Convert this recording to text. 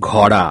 ঘোড়া।